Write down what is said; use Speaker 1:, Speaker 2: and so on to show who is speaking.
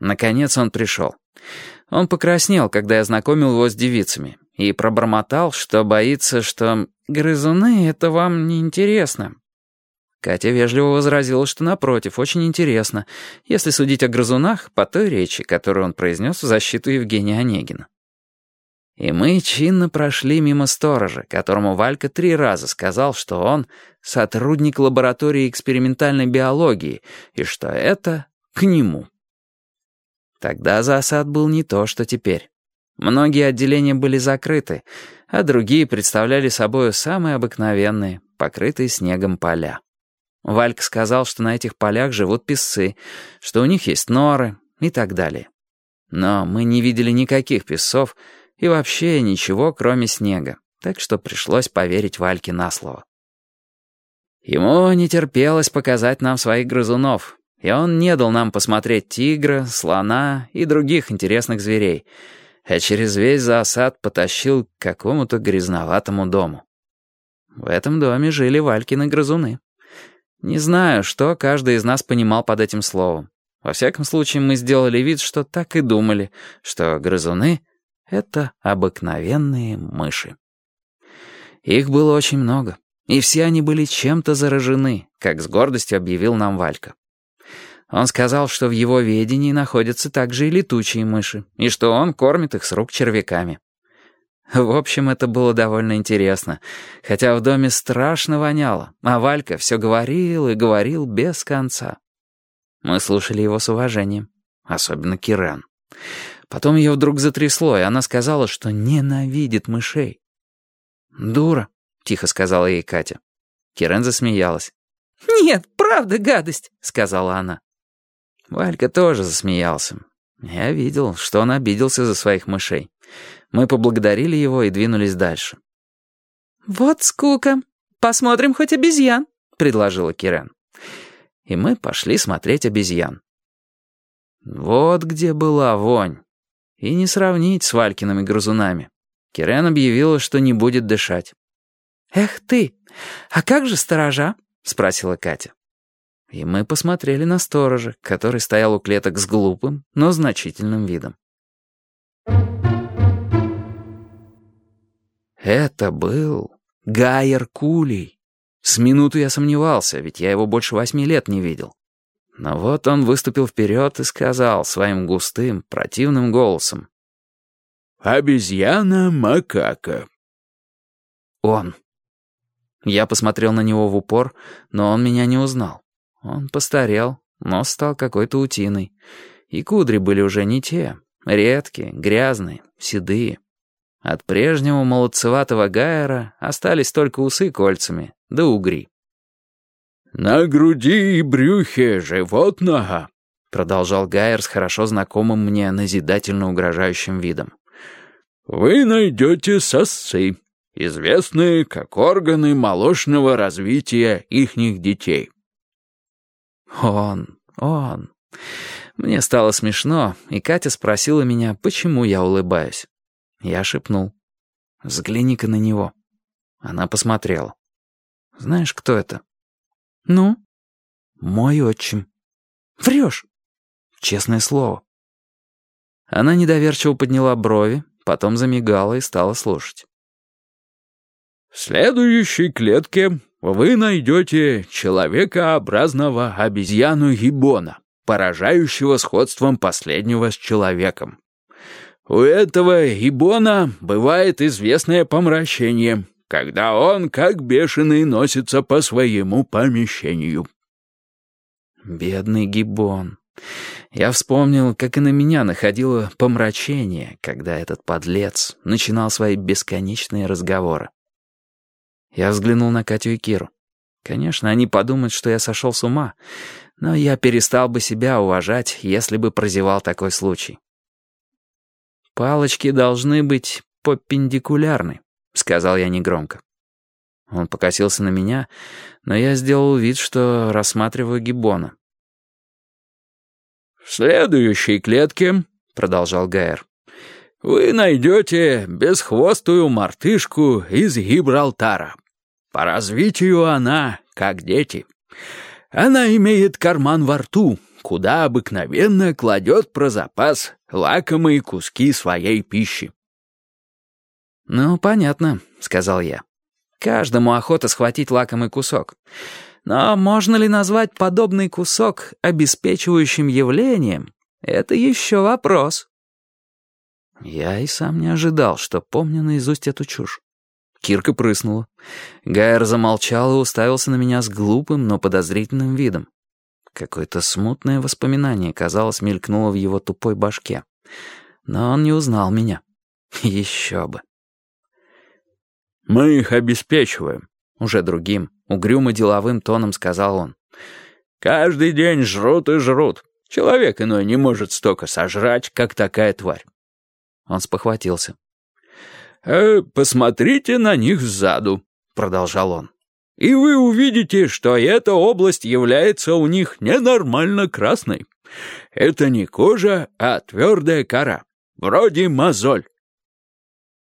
Speaker 1: Наконец он пришел. Он покраснел, когда я знакомил его с девицами, и пробормотал, что боится, что «грызуны — это вам не интересно. Катя вежливо возразила, что, напротив, очень интересно, если судить о грызунах по той речи, которую он произнес в защиту Евгения Онегина. И мы чинно прошли мимо сторожа, которому Валька три раза сказал, что он сотрудник лаборатории экспериментальной биологии, и что это к нему. Тогда засад был не то, что теперь. Многие отделения были закрыты, а другие представляли собой самые обыкновенные, покрытые снегом поля. Валька сказал, что на этих полях живут песцы, что у них есть норы и так далее. Но мы не видели никаких песцов и вообще ничего, кроме снега, так что пришлось поверить Вальке на слово. Ему не терпелось показать нам своих грызунов, и он не дал нам посмотреть тигра, слона и других интересных зверей, а через весь засад потащил к какому-то грязноватому дому. В этом доме жили Валькины грызуны. Не знаю, что каждый из нас понимал под этим словом. Во всяком случае, мы сделали вид, что так и думали, что грызуны — это обыкновенные мыши. Их было очень много, и все они были чем-то заражены, как с гордостью объявил нам Валька. Он сказал, что в его ведении находятся также и летучие мыши, и что он кормит их с рук червяками. В общем, это было довольно интересно, хотя в доме страшно воняло, а Валька все говорил и говорил без конца. Мы слушали его с уважением, особенно Кирен. Потом ее вдруг затрясло, и она сказала, что ненавидит мышей. «Дура», — тихо сказала ей Катя. Кирен засмеялась.
Speaker 2: «Нет, правда гадость», — сказала она.
Speaker 1: Валька тоже засмеялся. Я видел, что он обиделся за своих мышей. Мы поблагодарили его и двинулись дальше.
Speaker 2: «Вот скука. Посмотрим хоть обезьян», — предложила Кирен.
Speaker 1: И мы пошли смотреть обезьян. Вот где была вонь. И не сравнить с Валькиными грызунами. Кирен объявила, что не будет дышать.
Speaker 2: «Эх ты! А как же сторожа?» — спросила Катя.
Speaker 1: И мы посмотрели на сторожа, который стоял у клеток с глупым, но значительным видом. Это был Гайер Кулей. С минуту я сомневался, ведь я его больше восьми лет не видел. Но вот он выступил вперед и сказал своим густым, противным голосом.
Speaker 3: «Обезьяна-макака».
Speaker 1: Он. Я посмотрел на него в упор, но он меня не узнал. Он постарел, но стал какой-то утиной. И кудри были уже не те, редкие, грязные, седые. От прежнего молодцеватого Гайера остались только усы кольцами, да угри.
Speaker 3: «На груди и брюхе животного», —
Speaker 1: продолжал Гайер с хорошо знакомым мне назидательно угрожающим видом.
Speaker 3: «Вы найдете сосцы, известные как органы молочного развития ихних детей».
Speaker 1: Он, он. Мне стало смешно, и Катя спросила меня, почему я улыбаюсь. Я шепнул. «Взгляни-ка на него». Она посмотрела. «Знаешь, кто это?»
Speaker 2: «Ну?»
Speaker 1: «Мой отчим».
Speaker 2: «Врешь?»
Speaker 1: «Честное слово». Она недоверчиво подняла брови, потом замигала и стала слушать.
Speaker 3: «В следующей клетке вы найдете человекообразного обезьяну-гиббона, поражающего сходством последнего с человеком. У этого гиббона бывает известное помрачение, когда он, как бешеный, носится по своему помещению.
Speaker 1: Бедный гиббон. Я вспомнил, как и на меня находило помрачение, когда этот подлец начинал свои бесконечные разговоры. Я взглянул на Катю и Киру. Конечно, они подумают, что я сошел с ума, но я перестал бы себя уважать, если бы прозевал такой случай. «Палочки должны быть перпендикулярны», — сказал я негромко. Он покосился на меня, но я сделал вид, что рассматриваю гиббона.
Speaker 3: «В следующей клетке», — продолжал Гайер, «вы найдете бесхвостую мартышку из Гибралтара». По развитию она, как дети. Она имеет карман во рту, куда обыкновенно кладет про запас лакомые куски своей пищи.
Speaker 1: «Ну, понятно», — сказал я. «Каждому охота схватить лакомый кусок. Но можно ли назвать подобный кусок обеспечивающим явлением? Это еще вопрос». Я и сам не ожидал, что помню наизусть эту чушь. Кирка прыснула. Гайер замолчал и уставился на меня с глупым, но подозрительным видом. Какое-то смутное воспоминание, казалось, мелькнуло в его тупой башке. Но он не узнал меня. Еще бы.
Speaker 3: «Мы их обеспечиваем», — уже другим, угрюмо-деловым тоном сказал он. «Каждый день жрут и жрут. Человек иной не может столько сожрать, как такая тварь».
Speaker 1: Он спохватился.
Speaker 3: «Э, «Посмотрите на них сзаду», — продолжал он. «И вы увидите, что эта область является у них ненормально красной. Это не кожа, а твердая кора, вроде мозоль.